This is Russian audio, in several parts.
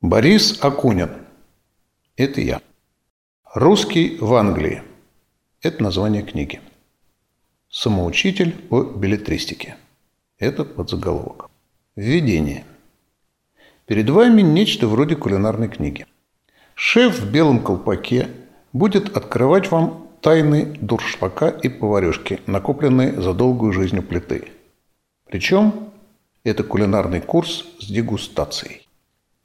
Борис Акунин. Это я. Русский в Англии. Это название книги. Самоучитель по билетристике. Это подзаголовок. Введение. Перед вами нечто вроде кулинарной книги. Шеф в белом колпаке будет открывать вам тайны дуршлака и поварешки, накопленные за долгую жизнь у плиты. Причем это кулинарный курс с дегустацией.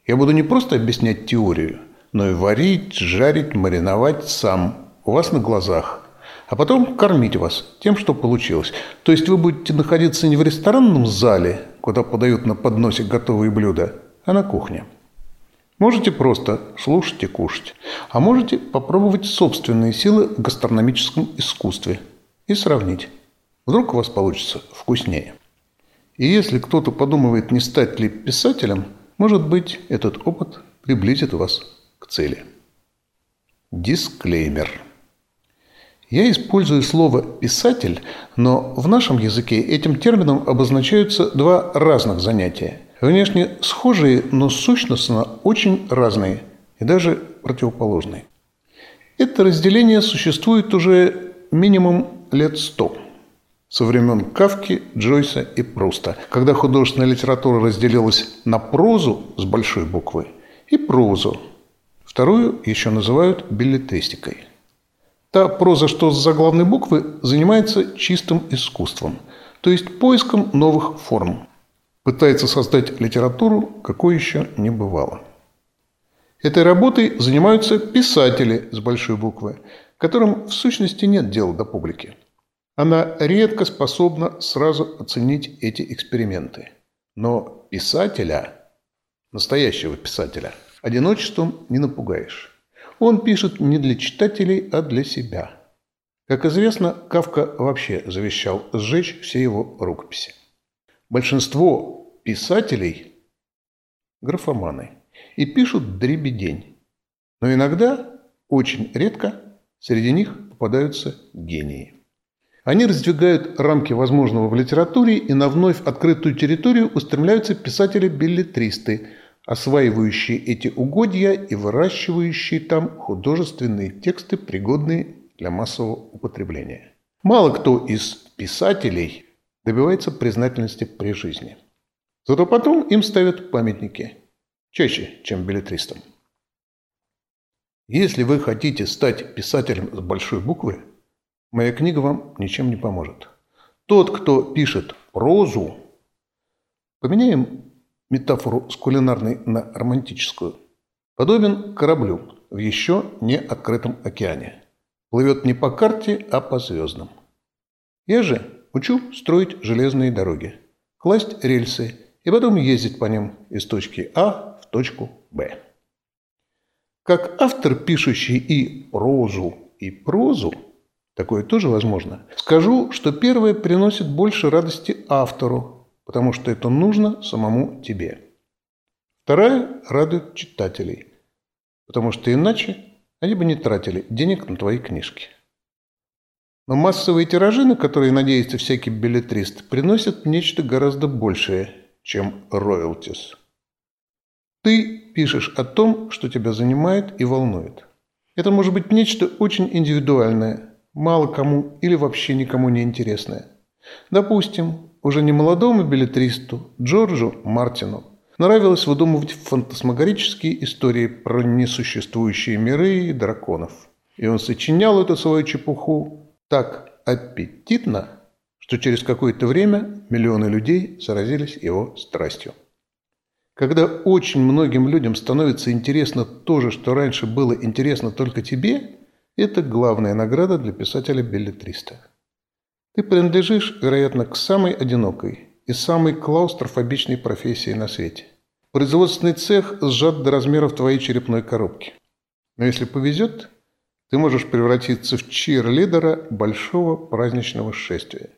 Я буду не просто объяснять теорию, но и варить, жарить, мариновать сам, у вас на глазах, а потом кормить вас тем, что получилось. То есть вы будете находиться не в ресторанном зале, куда подают на подносе готовые блюда, а на кухне. Можете просто слушать и кушать, а можете попробовать собственные силы в гастрономическом искусстве и сравнить. Вдруг у вас получится вкуснее. И если кто-то подумывает, не стать ли писателем – может быть, этот опыт приблизит вас к цели. Дисклеймер. Я использую слово «писатель», но в нашем языке этим термином обозначаются два разных занятия. Внешне схожие, но сущностно очень разные и даже противоположные. Это разделение существует уже минимум лет сто – со времен Кавки, Джойса и Пруста, когда художественная литература разделилась на прозу с большой буквы и прозу. Вторую еще называют билетристикой. Та проза, что с заглавной буквы, занимается чистым искусством, то есть поиском новых форм. Пытается создать литературу, какой еще не бывало. Этой работой занимаются писатели с большой буквы, которым в сущности нет дела до публики. Она редко способна сразу оценить эти эксперименты. Но писателя, настоящего писателя, одиночеством не напугаешь. Он пишет не для читателей, а для себя. Как известно, Кавка вообще завещал сжечь все его рукописи. Большинство писателей – графоманы и пишут дребедень. Но иногда, очень редко, среди них попадаются гении. Они раздвигают рамки возможного в литературе и на вновь открытую территорию устремляются писатели-билетристы, осваивающие эти угодья и выращивающие там художественные тексты, пригодные для массового употребления. Мало кто из писателей добивается признательности при жизни. Зато потом им ставят памятники. Чаще, чем билетристам. Если вы хотите стать писателем с большой буквы – Моя книга вам ничем не поможет. Тот, кто пишет прозу, поменяем метафору с кулинарной на романтическую, подобен кораблю в еще не открытом океане. Плывет не по карте, а по звездам. Я же учу строить железные дороги, класть рельсы и потом ездить по ним из точки А в точку Б. Как автор, пишущий и прозу, и прозу, Такое тоже возможно. Скажу, что первое приносит больше радости автору, потому что это нужно самому тебе. Вторая радует читателей, потому что иначе они бы не тратили денег на твои книжки. Но массовые тиражи, на которые надеется всякий билетрист, приносят нечто гораздо большее, чем роялтис. Ты пишешь о том, что тебя занимает и волнует. Это может быть нечто очень индивидуальное – мало кому или вообще никому не интересное. Допустим, уже не молодому билетристу Джорджу Мартину нравилось выдумывать фантасмагорические истории про несуществующие миры и драконов. И он сочинял эту свою чепуху так аппетитно, что через какое-то время миллионы людей заразились его страстью. Когда очень многим людям становится интересно то же, что раньше было интересно только тебе – это главная награда для писателя-билетриста. Ты принадлежишь, вероятно, к самой одинокой и самой клаустрофобичной профессии на свете. Производственный цех сжат до размеров твоей черепной коробки. Но если повезет, ты можешь превратиться в чир-лидера большого праздничного шествия.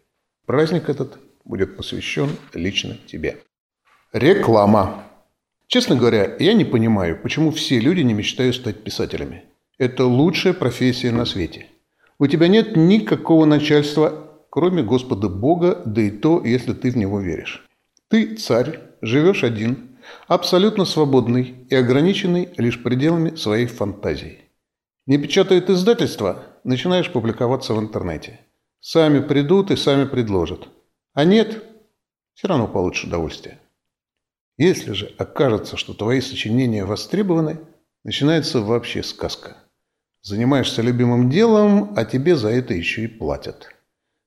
Праздник этот будет посвящен лично тебе. Реклама. Честно говоря, я не понимаю, почему все люди не мечтают стать писателями. Это лучшая профессия на свете. У тебя нет никакого начальства, кроме Господа Бога, да и то, если ты в него веришь. Ты царь, живешь один, абсолютно свободный и ограниченный лишь пределами своей фантазии. Не печатает издательство, начинаешь публиковаться в интернете. Сами придут и сами предложат. А нет, все равно получишь удовольствие. Если же окажется, что твои сочинения востребованы, начинается вообще сказка. Занимаешься любимым делом, а тебе за это еще и платят.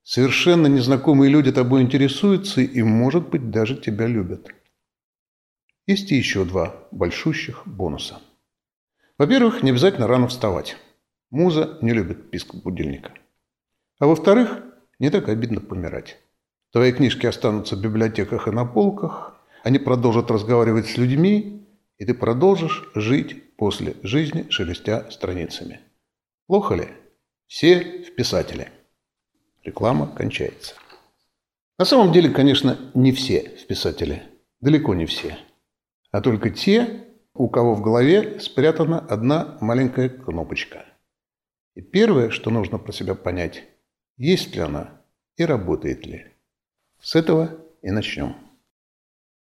Совершенно незнакомые люди тобой интересуются и, может быть, даже тебя любят. Есть и еще два большущих бонуса. Во-первых, не обязательно рано вставать. Муза не любит писк будильника. А во-вторых, не так обидно помирать. Твои книжки останутся в библиотеках и на полках, они продолжат разговаривать с людьми, и ты продолжишь жить после жизни, шелестя страницами. Плохо? Все в писателе. Реклама кончается. На самом деле, конечно, не все в писателе. Далеко не все. А только те, у кого в голове спрятана одна маленькая кнопочка. И первое, что нужно про себя понять, есть ли она и работает ли. С этого и начнем.